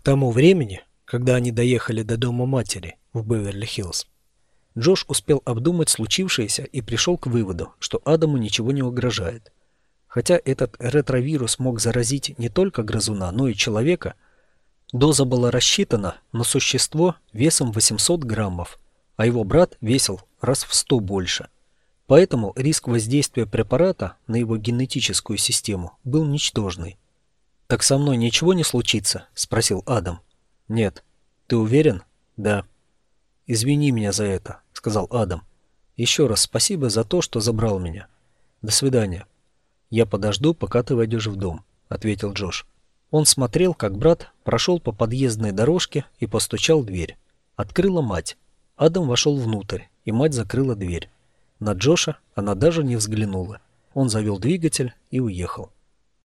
К тому времени, когда они доехали до дома матери в Беверли-Хиллз, Джош успел обдумать случившееся и пришел к выводу, что Адаму ничего не угрожает. Хотя этот ретровирус мог заразить не только грызуна, но и человека, доза была рассчитана на существо весом 800 граммов, а его брат весил раз в 100 больше. Поэтому риск воздействия препарата на его генетическую систему был ничтожный. «Так со мной ничего не случится?» – спросил Адам. «Нет». «Ты уверен?» «Да». «Извини меня за это», — сказал Адам. «Еще раз спасибо за то, что забрал меня. До свидания». «Я подожду, пока ты войдешь в дом», — ответил Джош. Он смотрел, как брат прошел по подъездной дорожке и постучал в дверь. Открыла мать. Адам вошел внутрь, и мать закрыла дверь. На Джоша она даже не взглянула. Он завел двигатель и уехал.